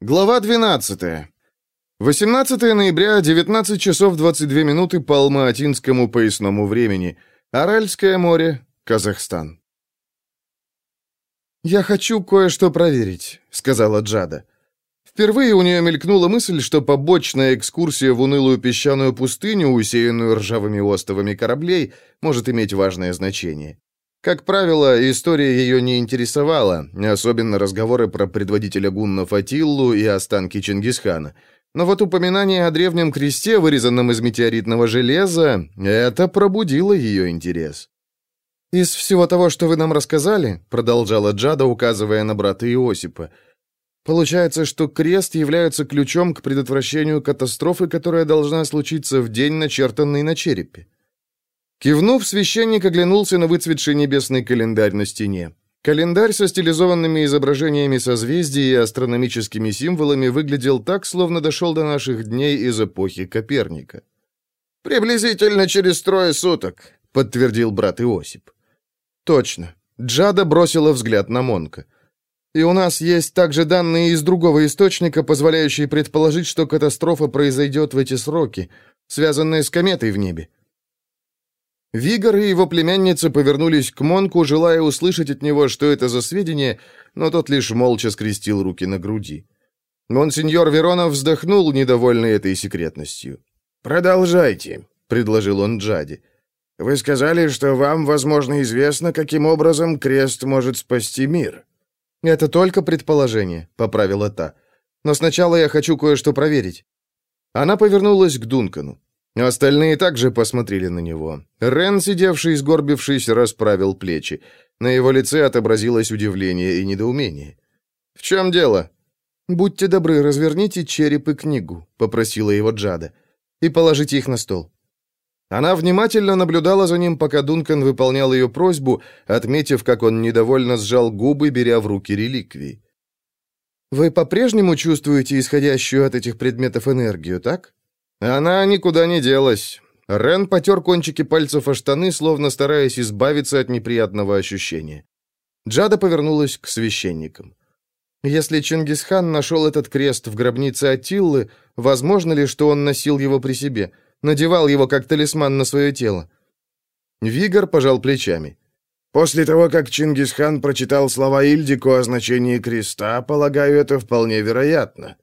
Глава 12. 18 ноября, 19 часов 22 минуты по Алма-Атинскому поясному времени. Аральское море, Казахстан. «Я хочу кое-что проверить», — сказала Джада. Впервые у нее мелькнула мысль, что побочная экскурсия в унылую песчаную пустыню, усеянную ржавыми остовами кораблей, может иметь важное значение. Как правило, история ее не интересовала, особенно разговоры про предводителя гуннов Атиллу и останки Чингисхана. Но вот упоминание о древнем кресте, вырезанном из метеоритного железа, это пробудило ее интерес. «Из всего того, что вы нам рассказали», — продолжала Джада, указывая на брата Иосипа, «получается, что крест является ключом к предотвращению катастрофы, которая должна случиться в день, начертанный на черепе». Кивнув, священник оглянулся на выцветший небесный календарь на стене. Календарь со стилизованными изображениями созвездий и астрономическими символами выглядел так, словно дошел до наших дней из эпохи Коперника. «Приблизительно через трое суток», — подтвердил брат Иосип. «Точно». Джада бросила взгляд на Монка. «И у нас есть также данные из другого источника, позволяющие предположить, что катастрофа произойдет в эти сроки, связанные с кометой в небе. Вигор и его племянница повернулись к Монку, желая услышать от него, что это за сведения, но тот лишь молча скрестил руки на груди. Монсеньор Веронов вздохнул, недовольный этой секретностью. «Продолжайте», — предложил он Джади. «Вы сказали, что вам, возможно, известно, каким образом крест может спасти мир». «Это только предположение», — поправила та. «Но сначала я хочу кое-что проверить». Она повернулась к Дункану. Остальные также посмотрели на него. Рен, сидевший сгорбившись, расправил плечи. На его лице отобразилось удивление и недоумение. «В чем дело?» «Будьте добры, разверните череп и книгу», — попросила его Джада, — «и положите их на стол». Она внимательно наблюдала за ним, пока Дункан выполнял ее просьбу, отметив, как он недовольно сжал губы, беря в руки реликвии. «Вы по-прежнему чувствуете исходящую от этих предметов энергию, так?» Она никуда не делась. Рен потер кончики пальцев о штаны, словно стараясь избавиться от неприятного ощущения. Джада повернулась к священникам. Если Чингисхан нашел этот крест в гробнице Атиллы, возможно ли, что он носил его при себе, надевал его как талисман на свое тело? Вигор пожал плечами. После того, как Чингисхан прочитал слова Ильдику о значении креста, полагаю, это вполне вероятно.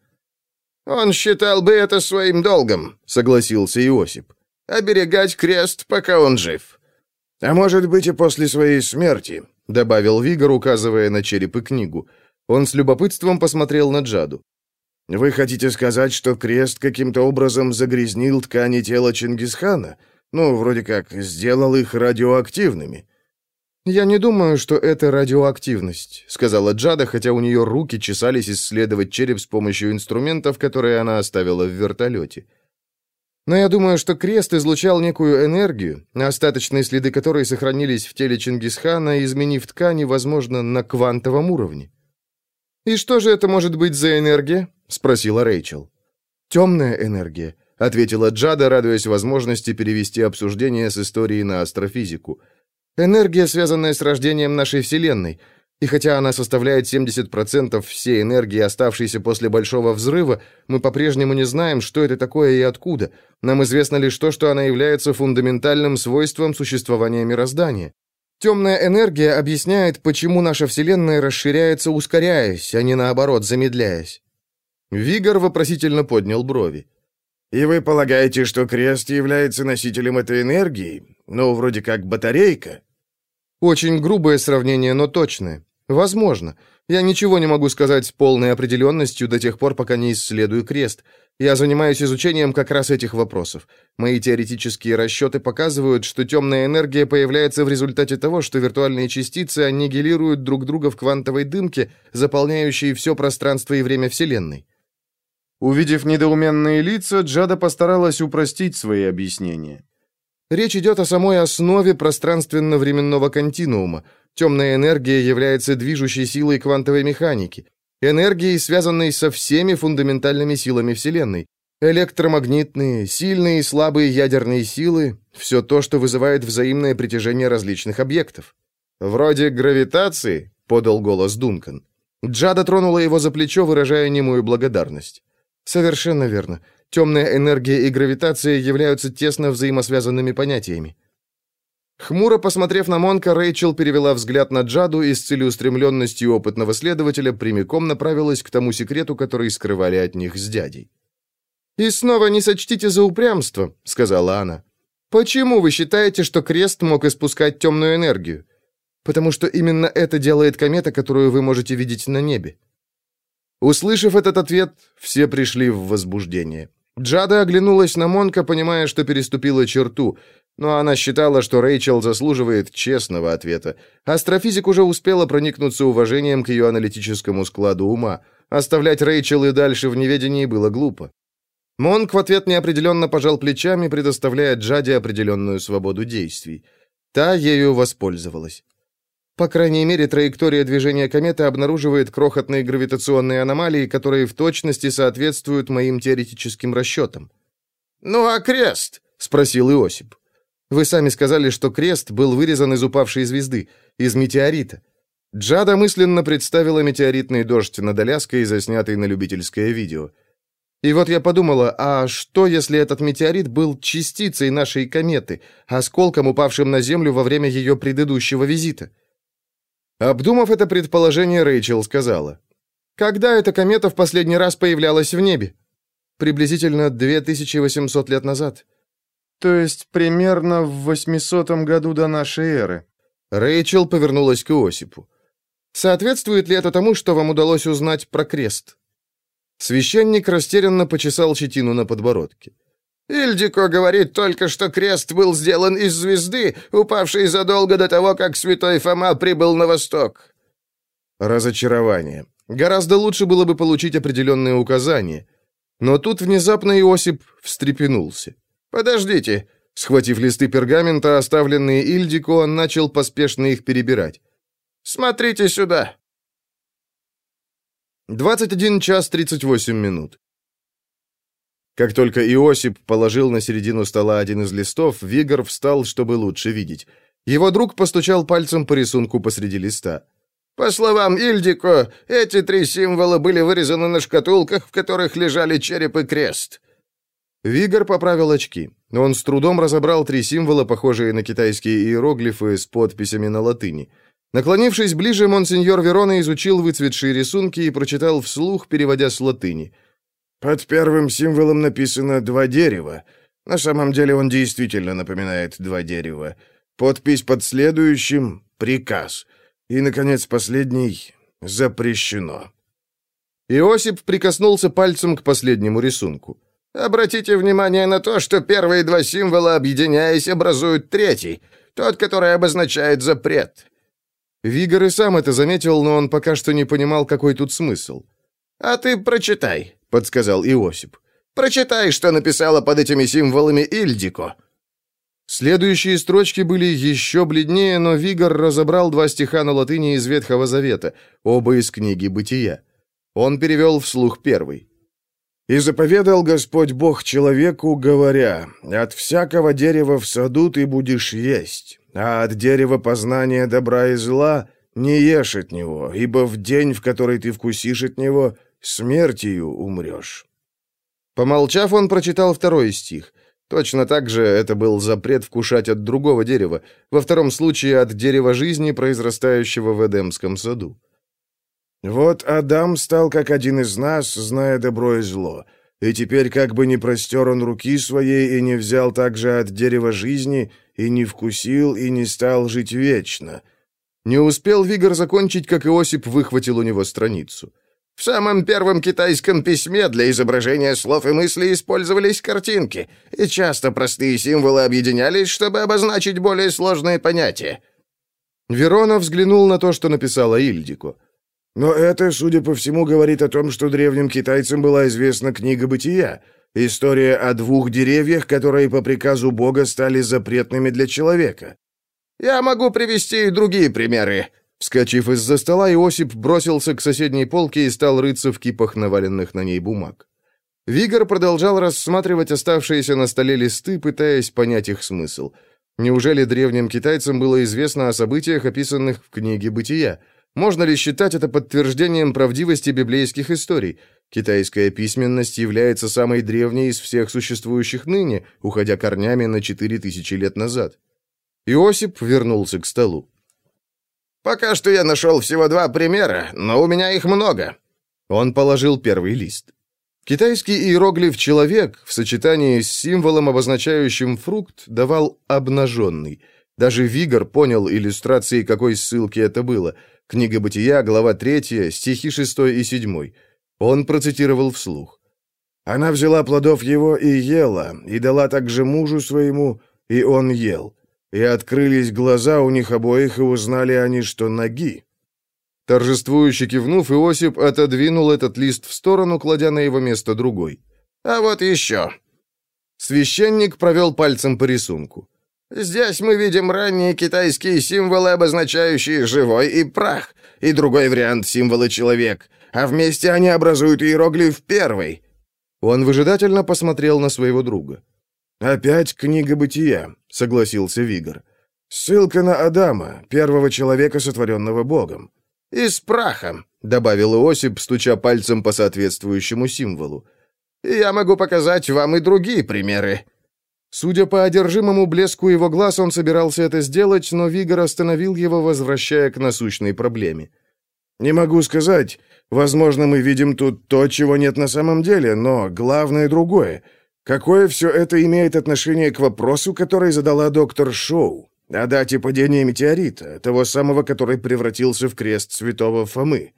«Он считал бы это своим долгом», — согласился Иосип. «Оберегать крест, пока он жив». «А может быть и после своей смерти», — добавил Вигор, указывая на череп и книгу. Он с любопытством посмотрел на Джаду. «Вы хотите сказать, что крест каким-то образом загрязнил ткани тела Чингисхана? Ну, вроде как, сделал их радиоактивными?» «Я не думаю, что это радиоактивность», — сказала Джада, хотя у нее руки чесались исследовать череп с помощью инструментов, которые она оставила в вертолете. «Но я думаю, что крест излучал некую энергию, остаточные следы которой сохранились в теле Чингисхана, изменив ткани, возможно, на квантовом уровне». «И что же это может быть за энергия?» — спросила Рэйчел. «Темная энергия», — ответила Джада, радуясь возможности перевести обсуждение с истории на астрофизику — Энергия, связанная с рождением нашей Вселенной. И хотя она составляет 70% всей энергии, оставшейся после Большого Взрыва, мы по-прежнему не знаем, что это такое и откуда. Нам известно лишь то, что она является фундаментальным свойством существования мироздания. Темная энергия объясняет, почему наша Вселенная расширяется, ускоряясь, а не наоборот, замедляясь. Вигор вопросительно поднял брови. «И вы полагаете, что крест является носителем этой энергии? Ну, вроде как батарейка?» Очень грубое сравнение, но точное. Возможно. Я ничего не могу сказать с полной определенностью до тех пор, пока не исследую крест. Я занимаюсь изучением как раз этих вопросов. Мои теоретические расчеты показывают, что темная энергия появляется в результате того, что виртуальные частицы аннигилируют друг друга в квантовой дымке, заполняющей все пространство и время Вселенной. Увидев недоуменные лица, Джада постаралась упростить свои объяснения. Речь идет о самой основе пространственно-временного континуума. Темная энергия является движущей силой квантовой механики, энергией, связанной со всеми фундаментальными силами Вселенной. Электромагнитные, сильные и слабые ядерные силы — все то, что вызывает взаимное притяжение различных объектов. «Вроде гравитации», — подал голос Дункан. Джада тронула его за плечо, выражая немую благодарность. «Совершенно верно. Темная энергия и гравитация являются тесно взаимосвязанными понятиями». Хмуро посмотрев на Монка, Рэйчел перевела взгляд на Джаду и с целеустремленностью опытного следователя прямиком направилась к тому секрету, который скрывали от них с дядей. «И снова не сочтите за упрямство», — сказала она. «Почему вы считаете, что крест мог испускать темную энергию? Потому что именно это делает комета, которую вы можете видеть на небе». Услышав этот ответ, все пришли в возбуждение. Джада оглянулась на Монка, понимая, что переступила черту, но она считала, что Рэйчел заслуживает честного ответа. Астрофизик уже успела проникнуться уважением к ее аналитическому складу ума. Оставлять Рэйчел и дальше в неведении было глупо. Монк в ответ неопределенно пожал плечами, предоставляя Джаде определенную свободу действий. Та ею воспользовалась. По крайней мере, траектория движения кометы обнаруживает крохотные гравитационные аномалии, которые в точности соответствуют моим теоретическим расчетам. «Ну а крест?» — спросил Иосип. «Вы сами сказали, что крест был вырезан из упавшей звезды, из метеорита». Джада мысленно представила метеоритный дождь над Аляской, заснятый на любительское видео. И вот я подумала, а что, если этот метеорит был частицей нашей кометы, осколком, упавшим на Землю во время ее предыдущего визита? Обдумав это предположение, Рэйчел сказала. «Когда эта комета в последний раз появлялась в небе?» «Приблизительно 2800 лет назад». «То есть примерно в 800 году до нашей эры». Рэйчел повернулась к Иосипу. «Соответствует ли это тому, что вам удалось узнать про крест?» Священник растерянно почесал щетину на подбородке. Ильдико говорит только, что крест был сделан из звезды, упавшей задолго до того, как святой Фома прибыл на восток. Разочарование. Гораздо лучше было бы получить определенные указания. Но тут внезапно Иосип встрепенулся. «Подождите!» Схватив листы пергамента, оставленные Ильдико, он начал поспешно их перебирать. «Смотрите сюда!» 21 час 38 минут. Как только Иосип положил на середину стола один из листов, Вигор встал, чтобы лучше видеть. Его друг постучал пальцем по рисунку посреди листа. «По словам Ильдико, эти три символа были вырезаны на шкатулках, в которых лежали череп и крест». Вигор поправил очки. Он с трудом разобрал три символа, похожие на китайские иероглифы с подписями на латыни. Наклонившись ближе, монсеньор Верона изучил выцветшие рисунки и прочитал вслух, переводя с латыни – под первым символом написано «два дерева». На самом деле он действительно напоминает два дерева. Подпись под следующим — «приказ». И, наконец, последний — «запрещено». Иосип прикоснулся пальцем к последнему рисунку. «Обратите внимание на то, что первые два символа, объединяясь, образуют третий, тот, который обозначает запрет». Вигор и сам это заметил, но он пока что не понимал, какой тут смысл. «А ты прочитай», — подсказал Иосип. «Прочитай, что написала под этими символами Ильдико». Следующие строчки были еще бледнее, но Вигор разобрал два стиха на латыни из Ветхого Завета, оба из книги «Бытия». Он перевел вслух первый. «И заповедал Господь Бог человеку, говоря, «От всякого дерева в саду ты будешь есть, а от дерева познания добра и зла не ешь от него, ибо в день, в который ты вкусишь от него, смертью умрешь». Помолчав, он прочитал второй стих. Точно так же это был запрет вкушать от другого дерева, во втором случае от дерева жизни, произрастающего в Эдемском саду. «Вот Адам стал как один из нас, зная добро и зло, и теперь как бы не простер он руки своей и не взял также от дерева жизни, и не вкусил, и не стал жить вечно». Не успел Вигор закончить, как Иосип выхватил у него страницу. В самом первом китайском письме для изображения слов и мыслей использовались картинки, и часто простые символы объединялись, чтобы обозначить более сложные понятия. Верона взглянул на то, что написала Ильдико. «Но это, судя по всему, говорит о том, что древним китайцам была известна книга «Бытия», история о двух деревьях, которые по приказу Бога стали запретными для человека». «Я могу привести и другие примеры», Вскочив из-за стола, Иосип бросился к соседней полке и стал рыться в кипах наваленных на ней бумаг. Вигор продолжал рассматривать оставшиеся на столе листы, пытаясь понять их смысл. Неужели древним китайцам было известно о событиях, описанных в книге «Бытия»? Можно ли считать это подтверждением правдивости библейских историй? Китайская письменность является самой древней из всех существующих ныне, уходя корнями на 4000 лет назад. Иосип вернулся к столу. «Пока что я нашел всего два примера, но у меня их много». Он положил первый лист. Китайский иероглиф «человек» в сочетании с символом, обозначающим фрукт, давал «обнаженный». Даже Вигор понял иллюстрации, какой ссылки это было. Книга Бытия, глава 3, стихи 6 и 7. Он процитировал вслух. «Она взяла плодов его и ела, и дала также мужу своему, и он ел. И открылись глаза у них обоих, и узнали они, что ноги». Торжествующе кивнув, Иосип отодвинул этот лист в сторону, кладя на его место другой. «А вот еще». Священник провел пальцем по рисунку. «Здесь мы видим ранние китайские символы, обозначающие живой и прах, и другой вариант символа человек а вместе они образуют иероглиф первый». Он выжидательно посмотрел на своего друга. «Опять книга бытия», — согласился Вигор. «Ссылка на Адама, первого человека, сотворенного Богом». «И с прахом», — добавил Иосип, стуча пальцем по соответствующему символу. «Я могу показать вам и другие примеры». Судя по одержимому блеску его глаз, он собирался это сделать, но Вигор остановил его, возвращая к насущной проблеме. «Не могу сказать. Возможно, мы видим тут то, чего нет на самом деле, но главное другое. Какое все это имеет отношение к вопросу, который задала доктор Шоу, о дате падения метеорита, того самого, который превратился в крест святого Фомы?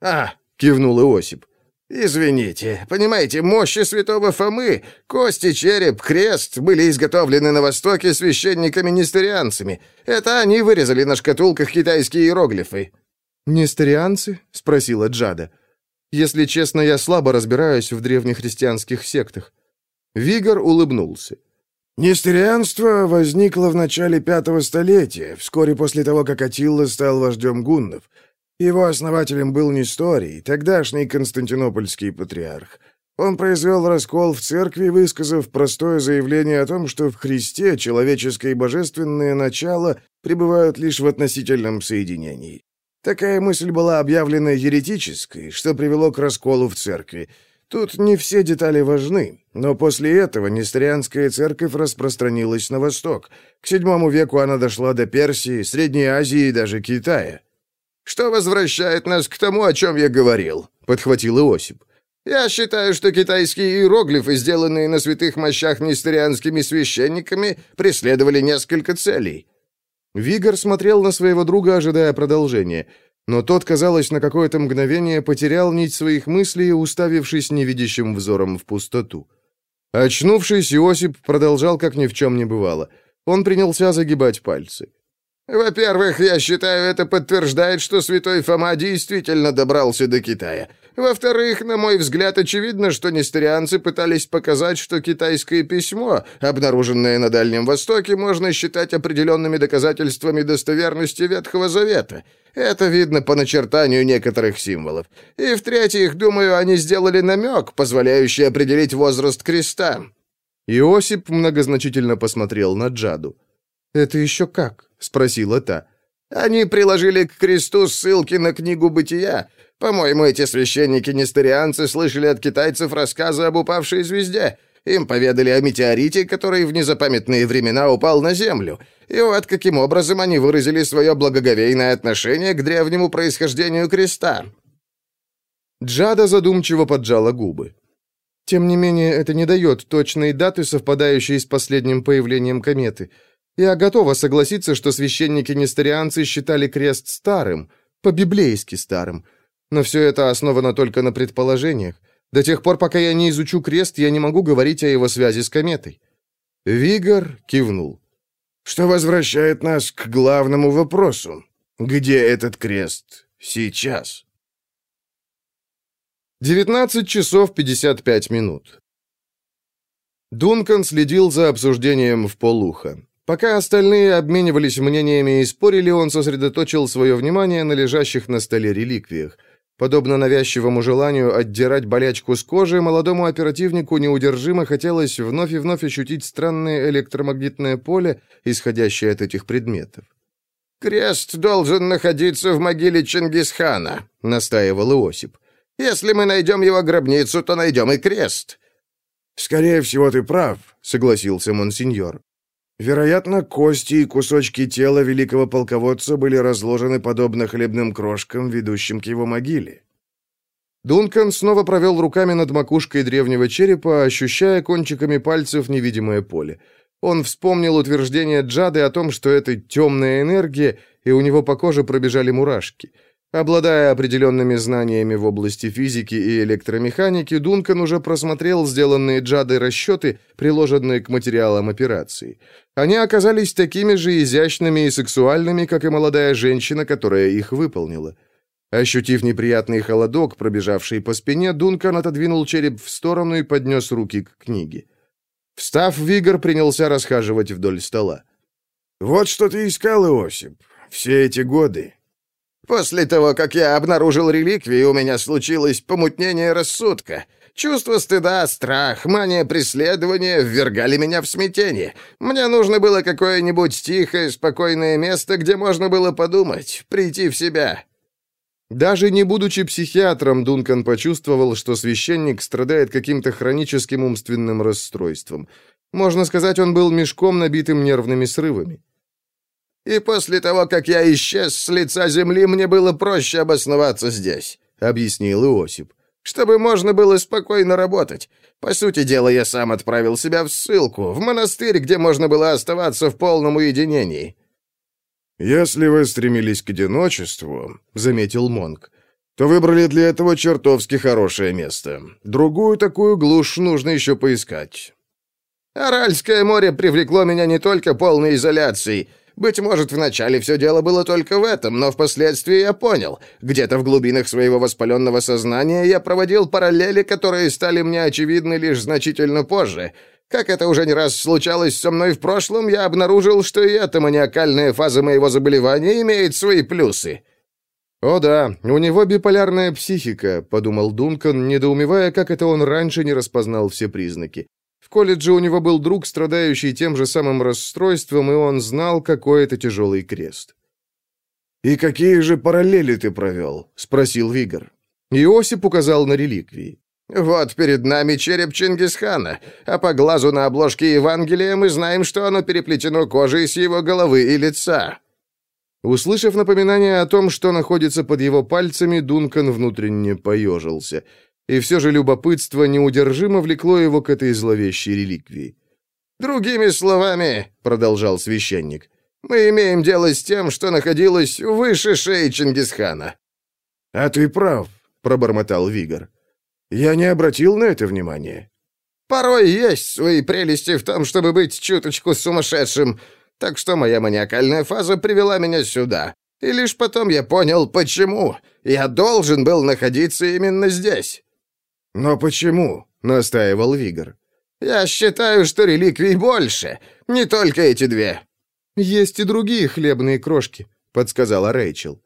«А!» — кивнул Иосип. «Извините, понимаете, мощи святого Фомы, кости, череп, крест были изготовлены на Востоке священниками-нестерианцами. Это они вырезали на шкатулках китайские иероглифы». «Нестерианцы?» — спросила Джада. «Если честно, я слабо разбираюсь в древнехристианских сектах». Вигор улыбнулся. Нестерианство возникло в начале пятого столетия, вскоре после того, как Атилла стал вождем гуннов. Его основателем был Несторий, тогдашний константинопольский патриарх. Он произвел раскол в церкви, высказав простое заявление о том, что в Христе человеческое и божественное начало пребывают лишь в относительном соединении. Такая мысль была объявлена еретической, что привело к расколу в церкви. Тут не все детали важны, но после этого Несторианская церковь распространилась на восток. К VII веку она дошла до Персии, Средней Азии и даже Китая. «Что возвращает нас к тому, о чем я говорил», — подхватил Иосип. «Я считаю, что китайские иероглифы, сделанные на святых мощах несторианскими священниками, преследовали несколько целей. Вигор смотрел на своего друга, ожидая продолжения, но тот, казалось, на какое-то мгновение потерял нить своих мыслей, уставившись невидящим взором в пустоту. Очнувшись, Иосип продолжал, как ни в чем не бывало. Он принялся загибать пальцы. «Во-первых, я считаю, это подтверждает, что святой Фома действительно добрался до Китая. Во-вторых, на мой взгляд, очевидно, что несторианцы пытались показать, что китайское письмо, обнаруженное на Дальнем Востоке, можно считать определенными доказательствами достоверности Ветхого Завета. Это видно по начертанию некоторых символов. И в-третьих, думаю, они сделали намек, позволяющий определить возраст креста». Иосип многозначительно посмотрел на Джаду. «Это еще как?» — спросила та. «Они приложили к кресту ссылки на книгу «Бытия», по-моему, эти священники-нестерианцы слышали от китайцев рассказы об упавшей звезде. Им поведали о метеорите, который в незапамятные времена упал на Землю. И вот каким образом они выразили свое благоговейное отношение к древнему происхождению креста. Джада задумчиво поджала губы. Тем не менее, это не дает точной даты, совпадающей с последним появлением кометы. Я готова согласиться, что священники-нестерианцы считали крест старым, по-библейски старым, но все это основано только на предположениях. До тех пор, пока я не изучу крест, я не могу говорить о его связи с кометой». Вигор кивнул. «Что возвращает нас к главному вопросу. Где этот крест сейчас?» 19 часов 55 минут. Дункан следил за обсуждением в полухо. Пока остальные обменивались мнениями и спорили, он сосредоточил свое внимание на лежащих на столе реликвиях – Подобно навязчивому желанию отдирать болячку с кожи, молодому оперативнику неудержимо хотелось вновь и вновь ощутить странное электромагнитное поле, исходящее от этих предметов. «Крест должен находиться в могиле Чингисхана», — настаивал Иосип. «Если мы найдем его гробницу, то найдем и крест». «Скорее всего, ты прав», — согласился монсеньор. «Вероятно, кости и кусочки тела великого полководца были разложены подобно хлебным крошкам, ведущим к его могиле». Дункан снова провел руками над макушкой древнего черепа, ощущая кончиками пальцев невидимое поле. Он вспомнил утверждение Джады о том, что это темная энергия, и у него по коже пробежали мурашки. Обладая определенными знаниями в области физики и электромеханики, Дункан уже просмотрел сделанные Джадой расчеты, приложенные к материалам операции. Они оказались такими же изящными и сексуальными, как и молодая женщина, которая их выполнила. Ощутив неприятный холодок, пробежавший по спине, Дункан отодвинул череп в сторону и поднес руки к книге. Встав, Вигор принялся расхаживать вдоль стола. «Вот что ты искал, Иосип, все эти годы». «После того, как я обнаружил реликвии, у меня случилось помутнение рассудка. Чувство стыда, страх, мания преследования ввергали меня в смятение. Мне нужно было какое-нибудь тихое, спокойное место, где можно было подумать, прийти в себя». Даже не будучи психиатром, Дункан почувствовал, что священник страдает каким-то хроническим умственным расстройством. Можно сказать, он был мешком, набитым нервными срывами. «И после того, как я исчез с лица земли, мне было проще обосноваться здесь», — объяснил Иосип. «Чтобы можно было спокойно работать. По сути дела, я сам отправил себя в ссылку, в монастырь, где можно было оставаться в полном уединении. «Если вы стремились к одиночеству», — заметил Монг, «то выбрали для этого чертовски хорошее место. Другую такую глушь нужно еще поискать». «Аральское море привлекло меня не только полной изоляцией. Быть может, вначале все дело было только в этом, но впоследствии я понял. Где-то в глубинах своего воспаленного сознания я проводил параллели, которые стали мне очевидны лишь значительно позже. Как это уже не раз случалось со мной в прошлом, я обнаружил, что и эта маниакальная фаза моего заболевания имеет свои плюсы». «О да, у него биполярная психика», — подумал Дункан, недоумевая, как это он раньше не распознал все признаки. В колледже у него был друг, страдающий тем же самым расстройством, и он знал, какой это тяжелый крест. «И какие же параллели ты провел?» — спросил Вигор. Иосип указал на реликвии. Вот перед нами череп Чингисхана, а по глазу на обложке Евангелия мы знаем, что оно переплетено кожей с его головы и лица». Услышав напоминание о том, что находится под его пальцами, Дункан внутренне поежился. И все же любопытство неудержимо влекло его к этой зловещей реликвии. «Другими словами», — продолжал священник, — «мы имеем дело с тем, что находилось выше шеи Чингисхана». «А ты прав», — пробормотал Вигор. Я не обратил на это внимания. Порой есть свои прелести в том, чтобы быть чуточку сумасшедшим, так что моя маниакальная фаза привела меня сюда. И лишь потом я понял, почему. Я должен был находиться именно здесь. Но почему? настаивал Вигор. Я считаю, что реликвий больше, не только эти две. Есть и другие хлебные крошки, подсказала Рэйчел.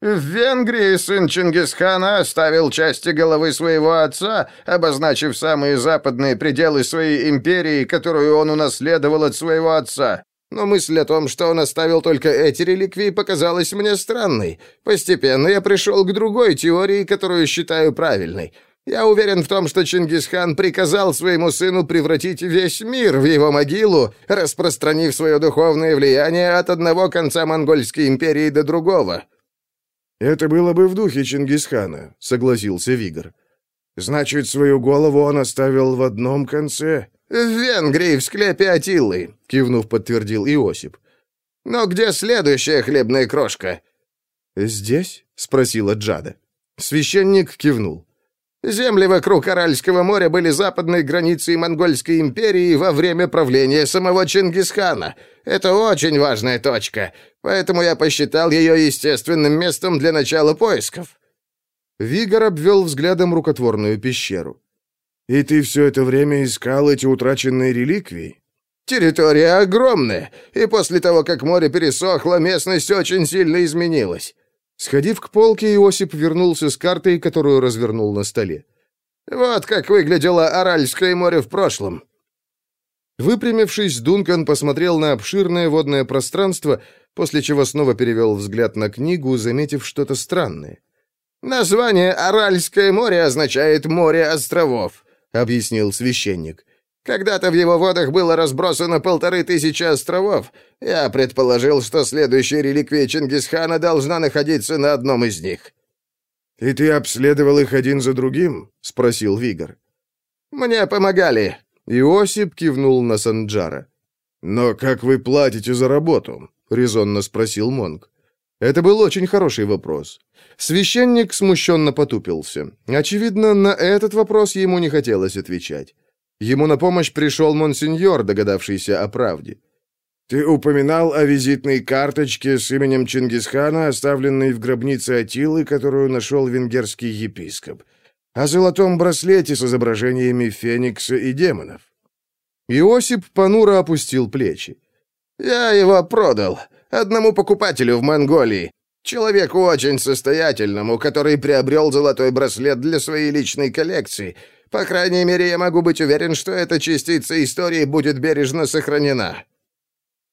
В Венгрии сын Чингисхана оставил части головы своего отца, обозначив самые западные пределы своей империи, которую он унаследовал от своего отца. Но мысль о том, что он оставил только эти реликвии, показалась мне странной. Постепенно я пришел к другой теории, которую считаю правильной. Я уверен в том, что Чингисхан приказал своему сыну превратить весь мир в его могилу, распространив свое духовное влияние от одного конца монгольской империи до другого. «Это было бы в духе Чингисхана», — согласился Вигр. «Значит, свою голову он оставил в одном конце?» «В Венгрии, в склепе Атилы», — кивнув, подтвердил Иосип. «Но где следующая хлебная крошка?» «Здесь?» — спросила Джада. Священник кивнул. Земли вокруг Аральского моря были западной границей Монгольской империи во время правления самого Чингисхана. Это очень важная точка, поэтому я посчитал ее естественным местом для начала поисков». Вигор обвел взглядом рукотворную пещеру. «И ты все это время искал эти утраченные реликвии?» «Территория огромная, и после того, как море пересохло, местность очень сильно изменилась. Сходив к полке, Иосип вернулся с картой, которую развернул на столе. «Вот как выглядело Аральское море в прошлом». Выпрямившись, Дункан посмотрел на обширное водное пространство, после чего снова перевел взгляд на книгу, заметив что-то странное. «Название Аральское море означает «море островов», — объяснил священник. «Когда-то в его водах было разбросано полторы тысячи островов. Я предположил, что следующая реликвия Чингисхана должна находиться на одном из них». «И ты обследовал их один за другим?» — спросил Вигор. «Мне помогали». Иосип кивнул на Санджара. «Но как вы платите за работу?» — резонно спросил Монг. Это был очень хороший вопрос. Священник смущенно потупился. Очевидно, на этот вопрос ему не хотелось отвечать. Ему на помощь пришел монсеньор, догадавшийся о правде. «Ты упоминал о визитной карточке с именем Чингисхана, оставленной в гробнице Атилы, которую нашел венгерский епископ, о золотом браслете с изображениями Феникса и демонов». Иосип понуро опустил плечи. «Я его продал одному покупателю в Монголии. Человеку очень состоятельному, который приобрел золотой браслет для своей личной коллекции. По крайней мере, я могу быть уверен, что эта частица истории будет бережно сохранена».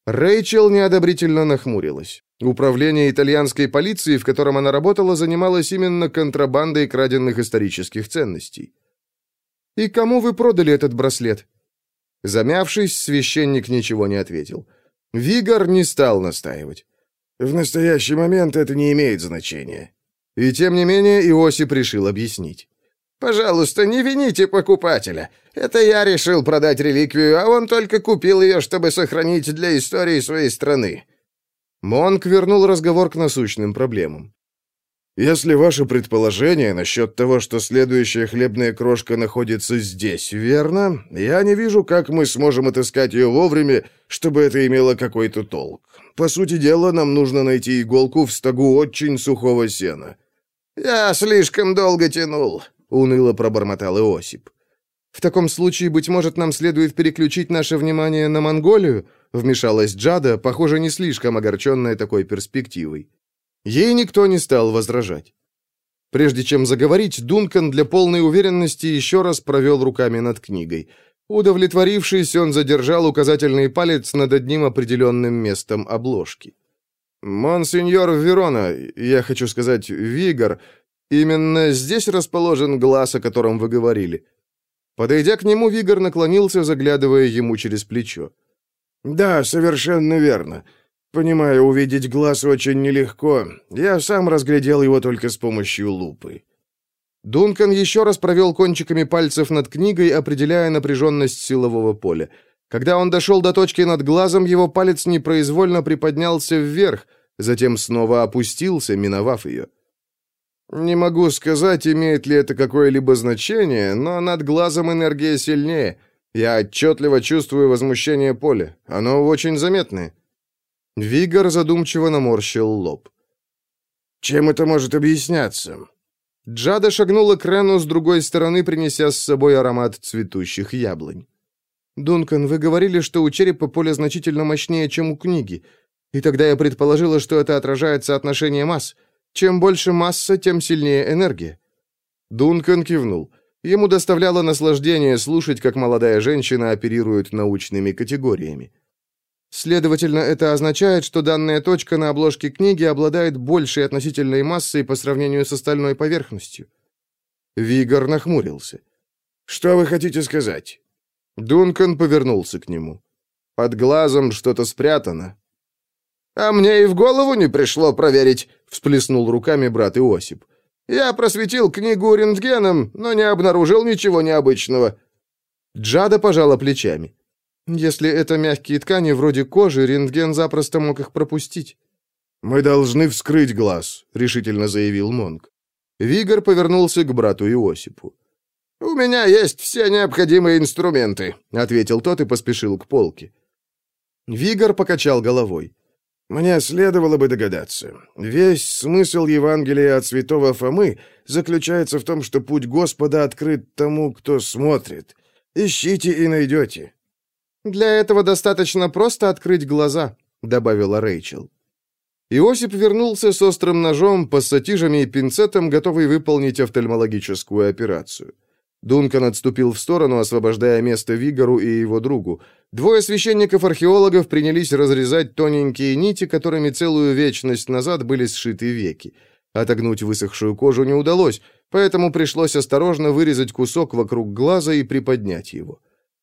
Рэйчел неодобрительно нахмурилась. Управление итальянской полиции, в котором она работала, занималось именно контрабандой краденных исторических ценностей. «И кому вы продали этот браслет?» Замявшись, священник ничего не ответил. Вигор не стал настаивать. «В настоящий момент это не имеет значения». И тем не менее Иосип решил объяснить. «Пожалуйста, не вините покупателя. Это я решил продать реликвию, а он только купил ее, чтобы сохранить для истории своей страны». Монк вернул разговор к насущным проблемам. «Если ваше предположение насчет того, что следующая хлебная крошка находится здесь, верно, я не вижу, как мы сможем отыскать ее вовремя, чтобы это имело какой-то толк. По сути дела, нам нужно найти иголку в стогу очень сухого сена». «Я слишком долго тянул», — уныло пробормотал Иосип. «В таком случае, быть может, нам следует переключить наше внимание на Монголию?» — вмешалась Джада, похоже, не слишком огорченная такой перспективой. Ей никто не стал возражать. Прежде чем заговорить, Дункан для полной уверенности еще раз провел руками над книгой. Удовлетворившись, он задержал указательный палец над одним определенным местом обложки. «Монсеньор Верона, я хочу сказать, Вигор, именно здесь расположен глаз, о котором вы говорили». Подойдя к нему, Вигор наклонился, заглядывая ему через плечо. «Да, совершенно верно. Понимаю, увидеть глаз очень нелегко. Я сам разглядел его только с помощью лупы». Дункан еще раз провел кончиками пальцев над книгой, определяя напряженность силового поля. Когда он дошел до точки над глазом, его палец непроизвольно приподнялся вверх, затем снова опустился, миновав ее. Не могу сказать, имеет ли это какое-либо значение, но над глазом энергия сильнее. Я отчетливо чувствую возмущение поля. Оно очень заметное. Вигор задумчиво наморщил лоб. «Чем это может объясняться?» Джада шагнула к Рену с другой стороны, принеся с собой аромат цветущих яблонь. «Дункан, вы говорили, что у черепа поле значительно мощнее, чем у книги. И тогда я предположила, что это отражает соотношение масс. Чем больше масса, тем сильнее энергия». Дункан кивнул. Ему доставляло наслаждение слушать, как молодая женщина оперирует научными категориями. Следовательно, это означает, что данная точка на обложке книги обладает большей относительной массой по сравнению с остальной поверхностью. Вигор нахмурился. «Что вы хотите сказать?» Дункан повернулся к нему. Под глазом что-то спрятано. «А мне и в голову не пришло проверить», — всплеснул руками брат Иосип. «Я просветил книгу рентгеном, но не обнаружил ничего необычного». Джада пожала плечами. Если это мягкие ткани вроде кожи, рентген запросто мог их пропустить. «Мы должны вскрыть глаз», — решительно заявил Монг. Вигор повернулся к брату Иосипу. «У меня есть все необходимые инструменты», — ответил тот и поспешил к полке. Вигор покачал головой. «Мне следовало бы догадаться. Весь смысл Евангелия от святого Фомы заключается в том, что путь Господа открыт тому, кто смотрит. Ищите и найдете. «Для этого достаточно просто открыть глаза», — добавила Рэйчел. Иосип вернулся с острым ножом, пассатижами и пинцетом, готовый выполнить офтальмологическую операцию. Дункан отступил в сторону, освобождая место Вигору и его другу. Двое священников-археологов принялись разрезать тоненькие нити, которыми целую вечность назад были сшиты веки. Отогнуть высохшую кожу не удалось, поэтому пришлось осторожно вырезать кусок вокруг глаза и приподнять его.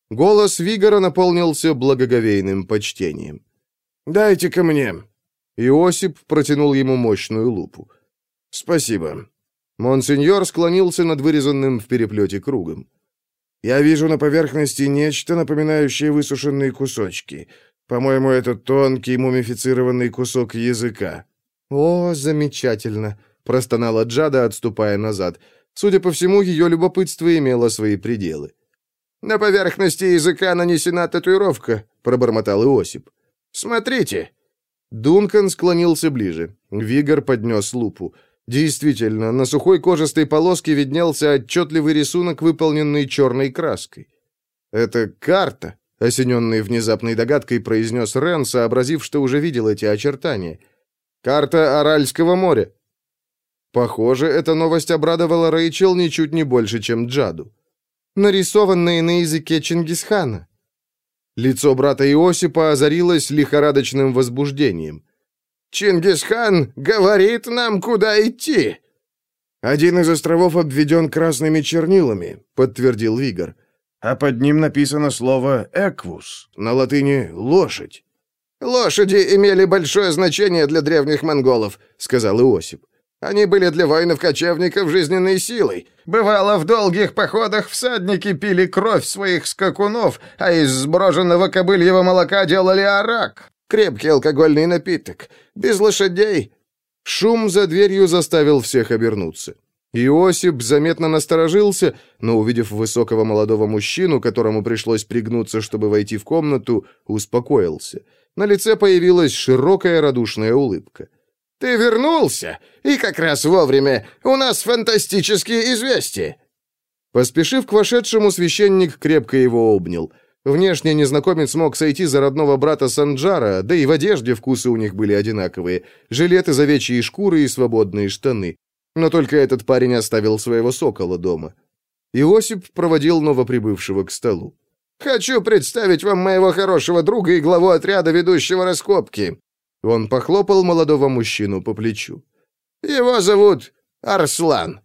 Голос Вигора наполнился благоговейным почтением. «Дайте-ка мне». Иосип протянул ему мощную лупу. «Спасибо». Монсеньор склонился над вырезанным в переплете кругом. «Я вижу на поверхности нечто, напоминающее высушенные кусочки. По-моему, это тонкий мумифицированный кусок языка». «О, замечательно!» — простонала Джада, отступая назад. Судя по всему, ее любопытство имело свои пределы. «На поверхности языка нанесена татуировка», — пробормотал Иосип. «Смотрите!» Дункан склонился ближе. Вигор поднес лупу. Действительно, на сухой кожистой полоске виднелся отчетливый рисунок, выполненный черной краской. «Это карта», — осененный внезапной догадкой произнес Рен, сообразив, что уже видел эти очертания. «Карта Аральского моря». Похоже, эта новость обрадовала Рэйчел ничуть не больше, чем Джаду. «Нарисованные на языке Чингисхана». Лицо брата Иосипа озарилось лихорадочным возбуждением. Чингисхан говорит нам, куда идти!» «Один из островов обведен красными чернилами», — подтвердил Вигор. «А под ним написано слово «эквус», на латыни «лошадь». «Лошади имели большое значение для древних монголов», — сказал Иосип. «Они были для воинов-кочевников жизненной силой. Бывало, в долгих походах всадники пили кровь своих скакунов, а из сброженного кобыльего молока делали арак. Крепкий алкогольный напиток. Без лошадей». Шум за дверью заставил всех обернуться. Иосип заметно насторожился, но, увидев высокого молодого мужчину, которому пришлось пригнуться, чтобы войти в комнату, успокоился. На лице появилась широкая радушная улыбка. «Ты вернулся? И как раз вовремя. У нас фантастические известия!» Поспешив к вошедшему, священник крепко его обнял. Внешне незнакомец мог сойти за родного брата Санджара, да и в одежде вкусы у них были одинаковые. Жилет из овечьей шкуры и свободные штаны. Но только этот парень оставил своего сокола дома. Иосип проводил новоприбывшего к столу. «Хочу представить вам моего хорошего друга и главу отряда, ведущего раскопки». Он похлопал молодого мужчину по плечу. «Его зовут Арслан».